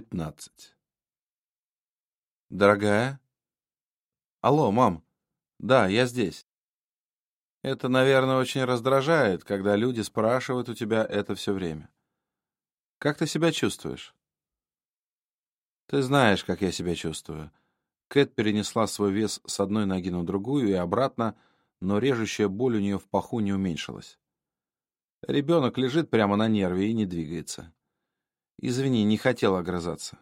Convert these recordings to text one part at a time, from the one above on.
15. Дорогая? Алло, мам. Да, я здесь. Это, наверное, очень раздражает, когда люди спрашивают у тебя это все время. Как ты себя чувствуешь? Ты знаешь, как я себя чувствую. Кэт перенесла свой вес с одной ноги на другую и обратно, но режущая боль у нее в паху не уменьшилась. Ребенок лежит прямо на нерве и не двигается. Извини, не хотел огрызаться.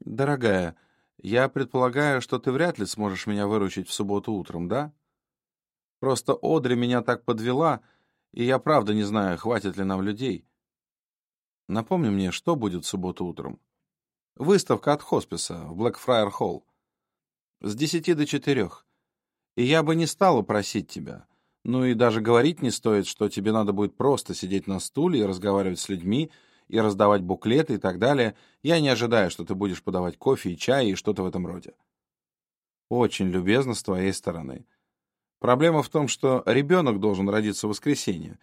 Дорогая, я предполагаю, что ты вряд ли сможешь меня выручить в субботу утром, да? Просто Одри меня так подвела, и я правда не знаю, хватит ли нам людей. Напомни мне, что будет в субботу утром? Выставка от хосписа в Блэкфрайер Холл. С десяти до четырех. И я бы не стала просить тебя. Ну и даже говорить не стоит, что тебе надо будет просто сидеть на стуле и разговаривать с людьми, и раздавать буклеты и так далее, я не ожидаю, что ты будешь подавать кофе и чай и что-то в этом роде. Очень любезно с твоей стороны. Проблема в том, что ребенок должен родиться в воскресенье,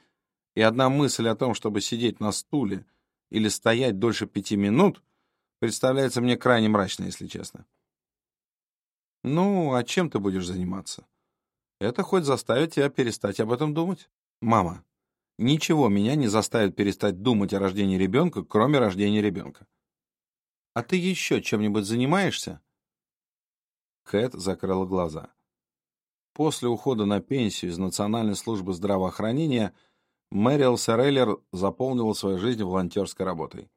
и одна мысль о том, чтобы сидеть на стуле или стоять дольше пяти минут, представляется мне крайне мрачной, если честно. Ну, а чем ты будешь заниматься? Это хоть заставит тебя перестать об этом думать? Мама, Ничего меня не заставит перестать думать о рождении ребенка, кроме рождения ребенка. А ты еще чем-нибудь занимаешься? Кэт закрыла глаза. После ухода на пенсию из Национальной службы здравоохранения Мэрил Сореллер заполнила свою жизнь волонтерской работой.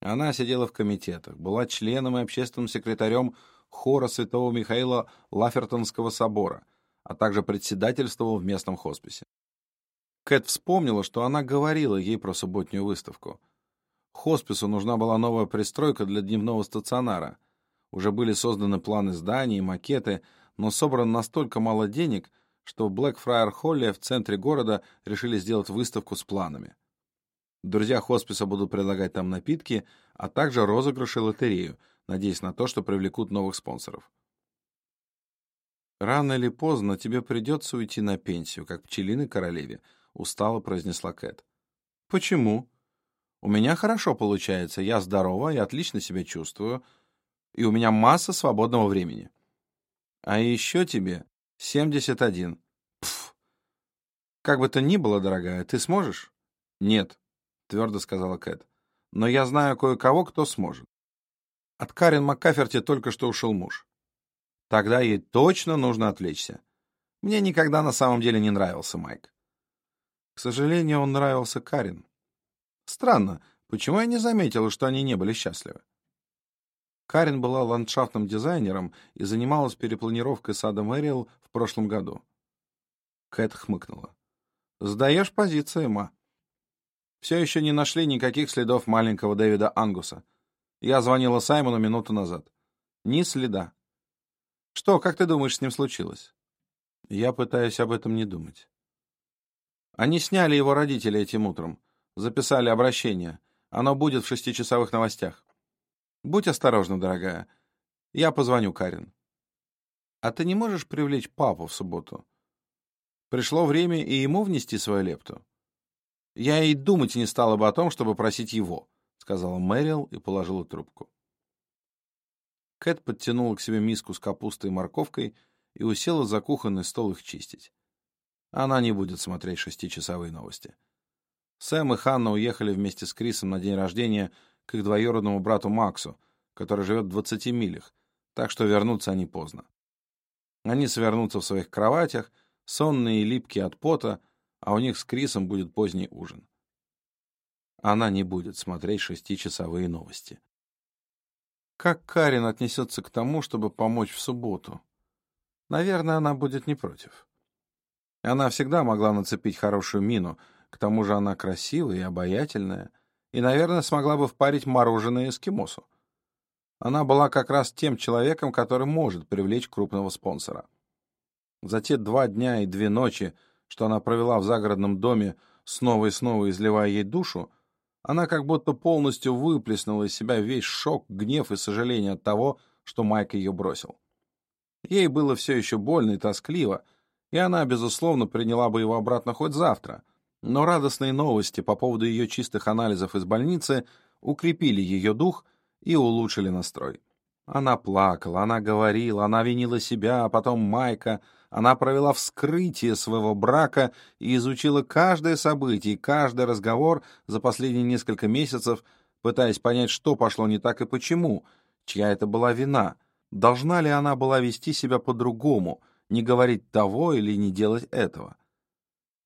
Она сидела в комитетах, была членом и общественным секретарем хора святого Михаила Лафертонского собора, а также председательствовал в местном хосписе. Кэт вспомнила, что она говорила ей про субботнюю выставку. Хоспису нужна была новая пристройка для дневного стационара. Уже были созданы планы зданий макеты, но собрано настолько мало денег, что в Блэкфрайер-Холле в центре города решили сделать выставку с планами. Друзья хосписа будут предлагать там напитки, а также розыгрыши лотерею, надеясь на то, что привлекут новых спонсоров. «Рано или поздно тебе придется уйти на пенсию, как пчелиной королеве», устало произнесла Кэт. Почему? У меня хорошо получается, я здорова и отлично себя чувствую, и у меня масса свободного времени. А еще тебе 71. Пф. Как бы то ни было, дорогая, ты сможешь? Нет, твердо сказала Кэт. Но я знаю кое-кого, кто сможет. От Карен Маккаферти только что ушел муж. Тогда ей точно нужно отвлечься. Мне никогда на самом деле не нравился Майк. К сожалению, он нравился Карин. Странно, почему я не заметила, что они не были счастливы? Карин была ландшафтным дизайнером и занималась перепланировкой сада Мэриэл в прошлом году. Кэт хмыкнула. «Сдаешь позиции, ма. Все еще не нашли никаких следов маленького Дэвида Ангуса. Я звонила Саймону минуту назад. Ни следа. Что, как ты думаешь, с ним случилось?» «Я пытаюсь об этом не думать». Они сняли его родители этим утром. Записали обращение. Оно будет в шестичасовых новостях. Будь осторожна, дорогая. Я позвоню Карин. А ты не можешь привлечь папу в субботу? Пришло время и ему внести свою лепту. Я и думать не стала бы о том, чтобы просить его, сказала Мэрил и положила трубку. Кэт подтянула к себе миску с капустой и морковкой и усела за кухонный стол их чистить. Она не будет смотреть шестичасовые новости. Сэм и Ханна уехали вместе с Крисом на день рождения к их двоюродному брату Максу, который живет в 20 милях, так что вернутся они поздно. Они свернутся в своих кроватях, сонные и липкие от пота, а у них с Крисом будет поздний ужин. Она не будет смотреть шестичасовые новости. Как Карин отнесется к тому, чтобы помочь в субботу? Наверное, она будет не против. Она всегда могла нацепить хорошую мину, к тому же она красивая и обаятельная, и, наверное, смогла бы впарить мороженое эскимосу. Она была как раз тем человеком, который может привлечь крупного спонсора. За те два дня и две ночи, что она провела в загородном доме, снова и снова изливая ей душу, она как будто полностью выплеснула из себя весь шок, гнев и сожаление от того, что Майк ее бросил. Ей было все еще больно и тоскливо — и она, безусловно, приняла бы его обратно хоть завтра. Но радостные новости по поводу ее чистых анализов из больницы укрепили ее дух и улучшили настрой. Она плакала, она говорила, она винила себя, а потом Майка. Она провела вскрытие своего брака и изучила каждое событие, каждый разговор за последние несколько месяцев, пытаясь понять, что пошло не так и почему, чья это была вина, должна ли она была вести себя по-другому, не говорить того или не делать этого.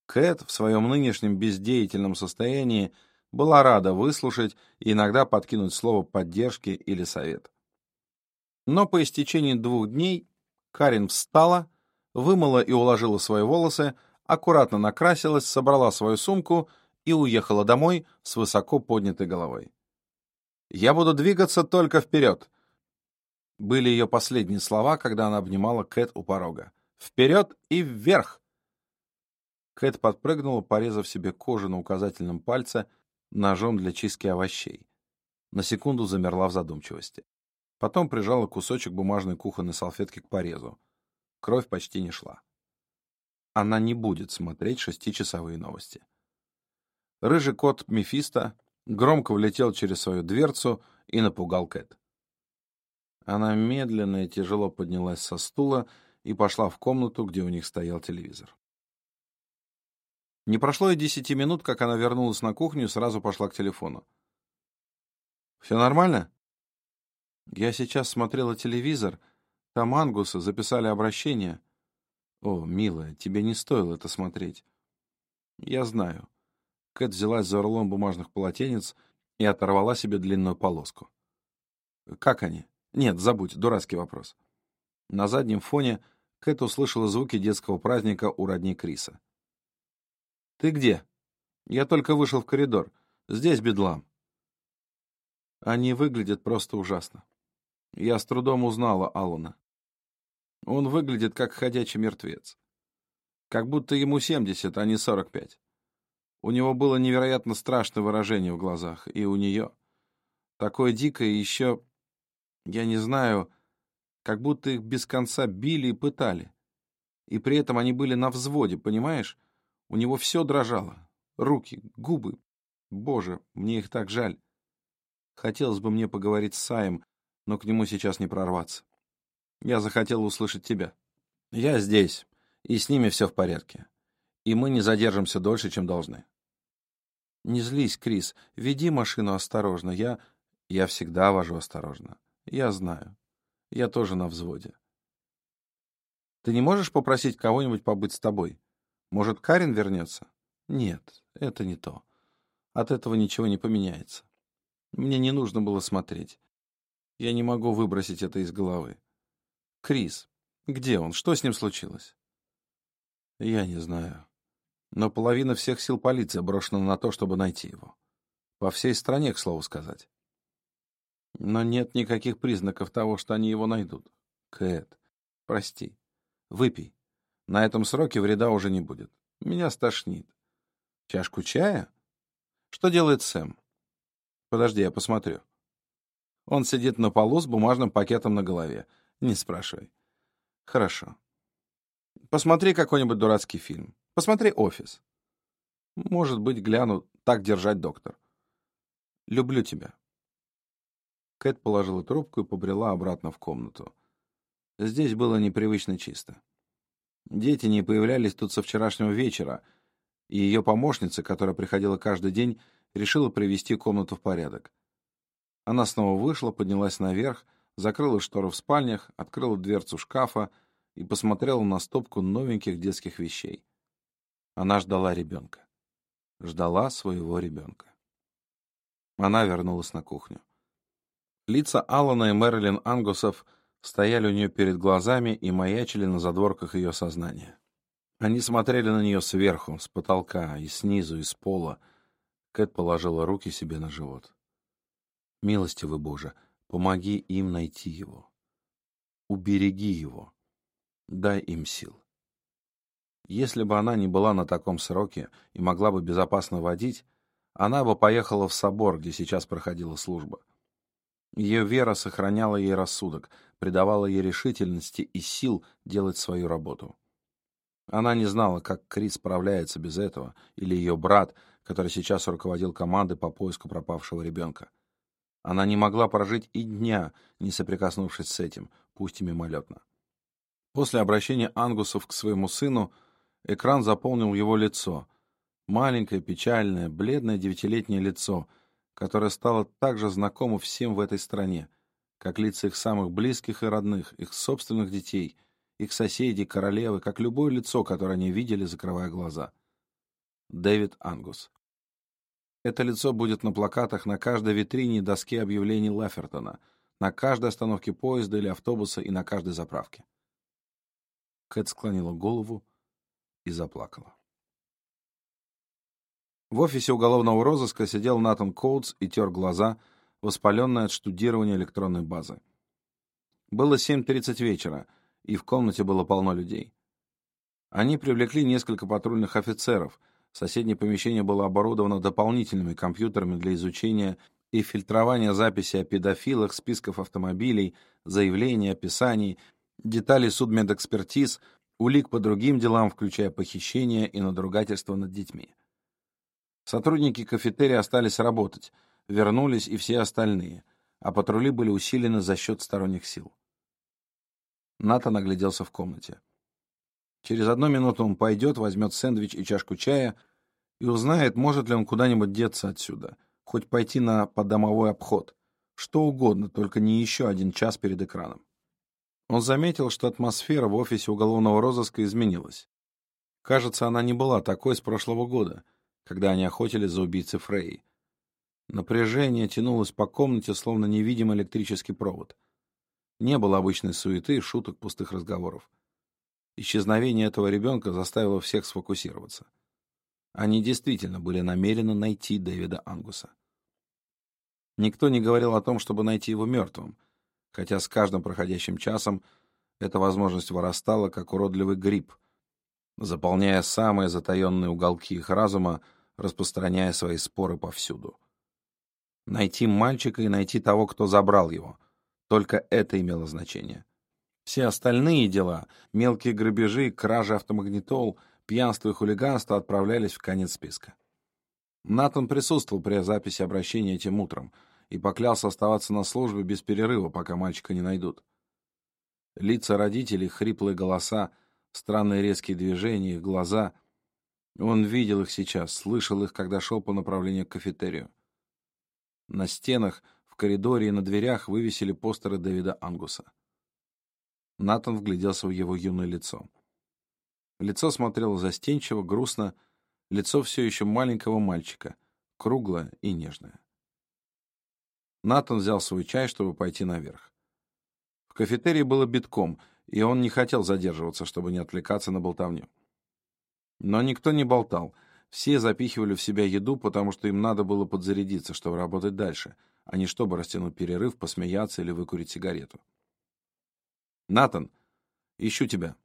Кэт в своем нынешнем бездеятельном состоянии была рада выслушать и иногда подкинуть слово поддержки или совет. Но по истечении двух дней Карин встала, вымыла и уложила свои волосы, аккуратно накрасилась, собрала свою сумку и уехала домой с высоко поднятой головой. «Я буду двигаться только вперед», были ее последние слова, когда она обнимала Кэт у порога. «Вперед и вверх!» Кэт подпрыгнула, порезав себе кожу на указательном пальце ножом для чистки овощей. На секунду замерла в задумчивости. Потом прижала кусочек бумажной кухонной салфетки к порезу. Кровь почти не шла. Она не будет смотреть шестичасовые новости. Рыжий кот Мефисто громко влетел через свою дверцу и напугал Кэт. Она медленно и тяжело поднялась со стула и пошла в комнату, где у них стоял телевизор. Не прошло и десяти минут, как она вернулась на кухню и сразу пошла к телефону. «Все нормально?» Я сейчас смотрела телевизор. Там ангусы записали обращение. О, милая, тебе не стоило это смотреть. Я знаю. Кэт взялась за рулон бумажных полотенец и оторвала себе длинную полоску. Как они? Нет, забудь, дурацкий вопрос. На заднем фоне Кэт услышала звуки детского праздника у родни Криса. «Ты где?» «Я только вышел в коридор. Здесь бедлам». Они выглядят просто ужасно. Я с трудом узнала Алана. Он выглядит как ходячий мертвец. Как будто ему 70, а не 45. У него было невероятно страшное выражение в глазах, и у нее. Такое дикое еще... Я не знаю, как будто их без конца били и пытали. И при этом они были на взводе, понимаешь? У него все дрожало. Руки, губы. Боже, мне их так жаль. Хотелось бы мне поговорить с Саем, но к нему сейчас не прорваться. Я захотел услышать тебя. Я здесь, и с ними все в порядке. И мы не задержимся дольше, чем должны. Не злись, Крис, веди машину осторожно. Я... Я всегда вожу осторожно. Я знаю. Я тоже на взводе. Ты не можешь попросить кого-нибудь побыть с тобой? Может, Карин вернется? Нет, это не то. От этого ничего не поменяется. Мне не нужно было смотреть. Я не могу выбросить это из головы. Крис. Где он? Что с ним случилось? Я не знаю. Но половина всех сил полиции брошена на то, чтобы найти его. По всей стране, к слову сказать. Но нет никаких признаков того, что они его найдут. Кэт, прости. Выпей. На этом сроке вреда уже не будет. Меня стошнит. Чашку чая? Что делает Сэм? Подожди, я посмотрю. Он сидит на полу с бумажным пакетом на голове. Не спрашивай. Хорошо. Посмотри какой-нибудь дурацкий фильм. Посмотри «Офис». Может быть, гляну «Так держать, доктор». Люблю тебя. Кэт положила трубку и побрела обратно в комнату. Здесь было непривычно чисто. Дети не появлялись тут со вчерашнего вечера, и ее помощница, которая приходила каждый день, решила привести комнату в порядок. Она снова вышла, поднялась наверх, закрыла шторы в спальнях, открыла дверцу шкафа и посмотрела на стопку новеньких детских вещей. Она ждала ребенка. Ждала своего ребенка. Она вернулась на кухню. Лица Алана и Мэрилин Ангусов стояли у нее перед глазами и маячили на задворках ее сознания. Они смотрели на нее сверху, с потолка, и снизу, и с пола. Кэт положила руки себе на живот. Милостивый Боже, помоги им найти его. Убереги его. Дай им сил. Если бы она не была на таком сроке и могла бы безопасно водить, она бы поехала в собор, где сейчас проходила служба. Ее вера сохраняла ей рассудок, придавала ей решительности и сил делать свою работу. Она не знала, как Крис справляется без этого, или ее брат, который сейчас руководил командой по поиску пропавшего ребенка. Она не могла прожить и дня, не соприкоснувшись с этим, пусть и мимолетно. После обращения Ангусов к своему сыну экран заполнил его лицо. Маленькое, печальное, бледное девятилетнее лицо, которое стало так же знакомо всем в этой стране, как лица их самых близких и родных, их собственных детей, их соседей, королевы, как любое лицо, которое они видели, закрывая глаза. Дэвид Ангус. Это лицо будет на плакатах на каждой витрине и доске объявлений Лафертона, на каждой остановке поезда или автобуса и на каждой заправке. Кэт склонила голову и заплакала. В офисе уголовного розыска сидел Натан Коутс и тер глаза, воспаленный от штудирования электронной базы. Было 7.30 вечера, и в комнате было полно людей. Они привлекли несколько патрульных офицеров — Соседнее помещение было оборудовано дополнительными компьютерами для изучения и фильтрования записей о педофилах, списков автомобилей, заявлений, описаний, деталей судмедэкспертиз, улик по другим делам, включая похищение и надругательство над детьми. Сотрудники кафетерия остались работать, вернулись и все остальные, а патрули были усилены за счет сторонних сил. Ната нагляделся в комнате. Через одну минуту он пойдет, возьмет сэндвич и чашку чая и узнает, может ли он куда-нибудь деться отсюда, хоть пойти на подомовой обход. Что угодно, только не еще один час перед экраном. Он заметил, что атмосфера в офисе уголовного розыска изменилась. Кажется, она не была такой с прошлого года, когда они охотились за убийцей Фрей. Напряжение тянулось по комнате, словно невидимый электрический провод. Не было обычной суеты, шуток, пустых разговоров. Исчезновение этого ребенка заставило всех сфокусироваться. Они действительно были намерены найти Дэвида Ангуса. Никто не говорил о том, чтобы найти его мертвым, хотя с каждым проходящим часом эта возможность вырастала, как уродливый гриб, заполняя самые затаенные уголки их разума, распространяя свои споры повсюду. Найти мальчика и найти того, кто забрал его. Только это имело значение. Все остальные дела, мелкие грабежи, кражи автомагнитол, пьянство и хулиганство отправлялись в конец списка. Натан присутствовал при записи обращения этим утром и поклялся оставаться на службе без перерыва, пока мальчика не найдут. Лица родителей, хриплые голоса, странные резкие движения, их глаза. Он видел их сейчас, слышал их, когда шел по направлению к кафетерию. На стенах, в коридоре и на дверях вывесили постеры Дэвида Ангуса. Натан вгляделся в его юное лицо. Лицо смотрело застенчиво, грустно, лицо все еще маленького мальчика, круглое и нежное. Натан взял свой чай, чтобы пойти наверх. В кафетерии было битком, и он не хотел задерживаться, чтобы не отвлекаться на болтовню. Но никто не болтал. Все запихивали в себя еду, потому что им надо было подзарядиться, чтобы работать дальше, а не чтобы растянуть перерыв, посмеяться или выкурить сигарету. «Натан, ищу тебя.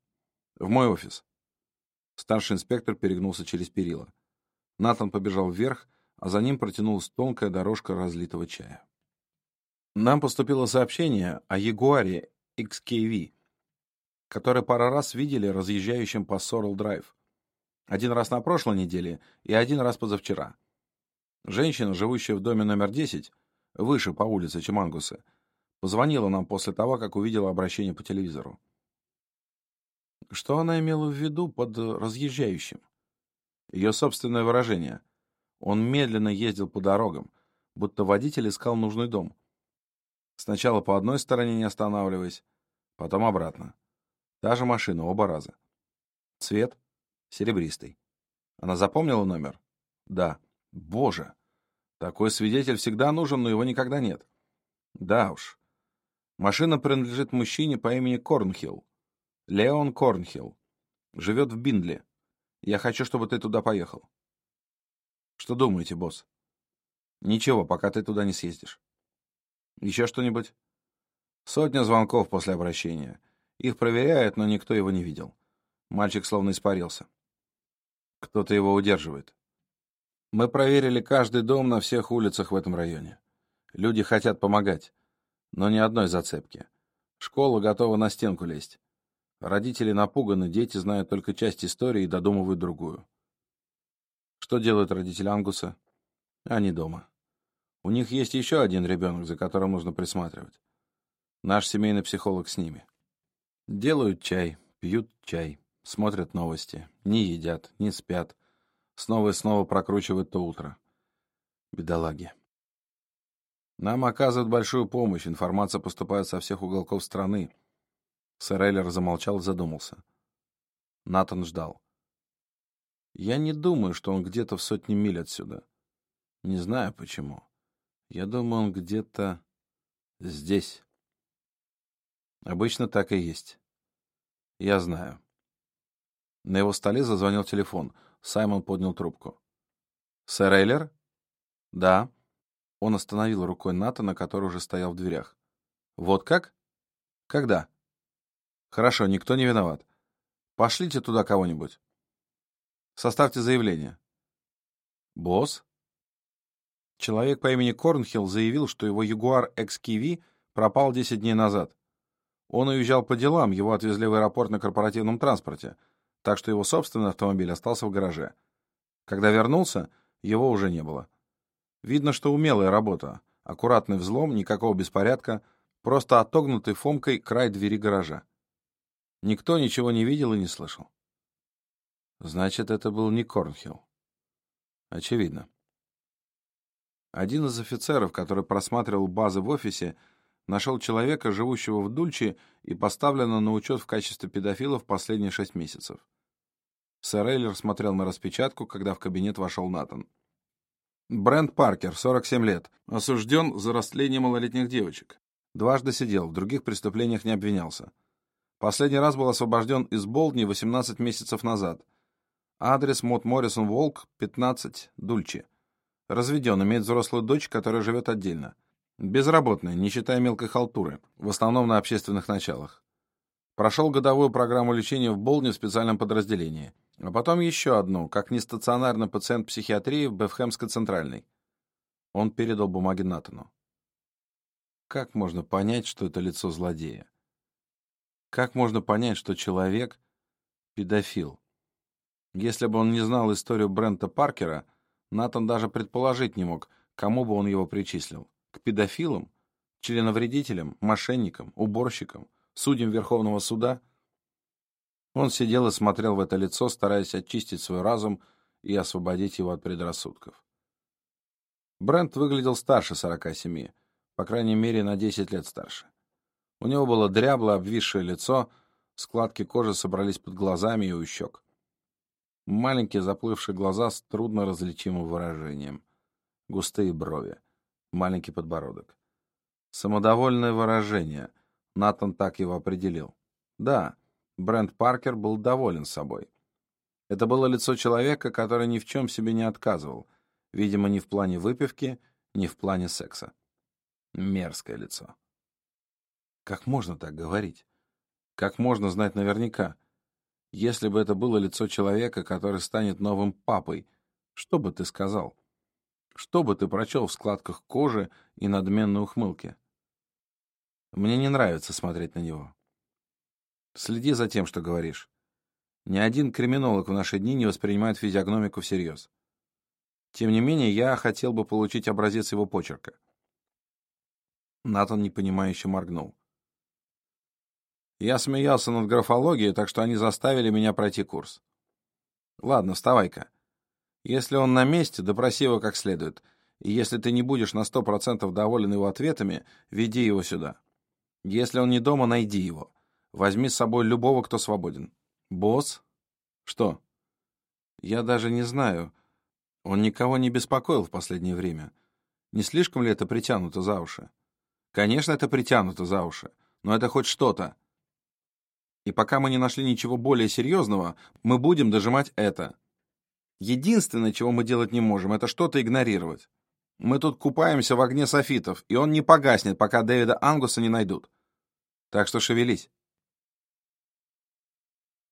В мой офис». Старший инспектор перегнулся через перила. Натан побежал вверх, а за ним протянулась тонкая дорожка разлитого чая. Нам поступило сообщение о Ягуаре XKV, который пару раз видели разъезжающим по Сорл-Драйв. Один раз на прошлой неделе и один раз позавчера. Женщина, живущая в доме номер 10, выше по улице, чем Ангусы, Позвонила нам после того, как увидела обращение по телевизору. Что она имела в виду под разъезжающим? Ее собственное выражение. Он медленно ездил по дорогам, будто водитель искал нужный дом. Сначала по одной стороне не останавливаясь, потом обратно. Та же машина оба раза. Цвет серебристый. Она запомнила номер? Да. Боже! Такой свидетель всегда нужен, но его никогда нет. Да уж. Машина принадлежит мужчине по имени Корнхилл. Леон Корнхилл. Живет в Биндли. Я хочу, чтобы ты туда поехал. Что думаете, босс? Ничего, пока ты туда не съездишь. Еще что-нибудь? Сотня звонков после обращения. Их проверяют, но никто его не видел. Мальчик словно испарился. Кто-то его удерживает. Мы проверили каждый дом на всех улицах в этом районе. Люди хотят помогать но ни одной зацепки. Школа готова на стенку лезть. Родители напуганы, дети знают только часть истории и додумывают другую. Что делают родители Ангуса? Они дома. У них есть еще один ребенок, за которым нужно присматривать. Наш семейный психолог с ними. Делают чай, пьют чай, смотрят новости, не едят, не спят. Снова и снова прокручивают то утро. Бедолаги. Нам оказывают большую помощь, информация поступает со всех уголков страны. Сэр Эйлер замолчал и задумался. Натан ждал. Я не думаю, что он где-то в сотне миль отсюда. Не знаю почему. Я думаю, он где-то здесь. Обычно так и есть. Я знаю. На его столе зазвонил телефон. Саймон поднял трубку. «Сэр Эйлер?» «Да». Он остановил рукой Натана, который уже стоял в дверях. «Вот как? Когда?» «Хорошо, никто не виноват. Пошлите туда кого-нибудь. Составьте заявление». «Босс?» Человек по имени Корнхилл заявил, что его Ягуар XKV пропал 10 дней назад. Он уезжал по делам, его отвезли в аэропорт на корпоративном транспорте, так что его собственный автомобиль остался в гараже. Когда вернулся, его уже не было. Видно, что умелая работа, аккуратный взлом, никакого беспорядка, просто отогнутый Фомкой край двери гаража. Никто ничего не видел и не слышал. Значит, это был не Корнхилл. Очевидно. Один из офицеров, который просматривал базы в офисе, нашел человека, живущего в Дульче и поставленного на учет в качестве педофила в последние шесть месяцев. Сэр Эйлер смотрел на распечатку, когда в кабинет вошел Натан. Брент Паркер, 47 лет, осужден за растление малолетних девочек. Дважды сидел, в других преступлениях не обвинялся. Последний раз был освобожден из Болдни 18 месяцев назад. Адрес Мот Моррисон Волк, 15, Дульче. Разведен, имеет взрослую дочь, которая живет отдельно. Безработный, не считая мелкой халтуры, в основном на общественных началах. Прошел годовую программу лечения в Болдне в специальном подразделении. А потом еще одну, как нестационарный пациент психиатрии в Бефхемской центральной. Он передал бумаги Натану. Как можно понять, что это лицо злодея? Как можно понять, что человек — педофил? Если бы он не знал историю Брента Паркера, Натан даже предположить не мог, кому бы он его причислил. К педофилам? Членовредителям? Мошенникам? Уборщикам? Судьям Верховного суда? Он сидел и смотрел в это лицо, стараясь очистить свой разум и освободить его от предрассудков. Брент выглядел старше 47, по крайней мере, на 10 лет старше. У него было дряблое, обвисшее лицо, складки кожи собрались под глазами и у щек. Маленькие заплывшие глаза с трудно различимым выражением. Густые брови маленький подбородок. Самодовольное выражение. Натан так его определил. Да, Брент Паркер был доволен собой. Это было лицо человека, который ни в чем себе не отказывал. Видимо, ни в плане выпивки, ни в плане секса. Мерзкое лицо. Как можно так говорить? Как можно знать наверняка? Если бы это было лицо человека, который станет новым папой, что бы ты сказал? Что бы ты прочел в складках кожи и надменной ухмылке? Мне не нравится смотреть на него. Следи за тем, что говоришь. Ни один криминолог в наши дни не воспринимает физиогномику всерьез. Тем не менее, я хотел бы получить образец его почерка. Натан непонимающе моргнул. Я смеялся над графологией, так что они заставили меня пройти курс. Ладно, вставай-ка. Если он на месте, допроси его как следует. И если ты не будешь на сто процентов доволен его ответами, веди его сюда. Если он не дома, найди его. Возьми с собой любого, кто свободен. Босс? Что? Я даже не знаю. Он никого не беспокоил в последнее время. Не слишком ли это притянуто за уши? Конечно, это притянуто за уши, но это хоть что-то. И пока мы не нашли ничего более серьезного, мы будем дожимать это. Единственное, чего мы делать не можем, это что-то игнорировать. Мы тут купаемся в огне софитов, и он не погаснет, пока Дэвида Ангуса не найдут. Так что шевелись.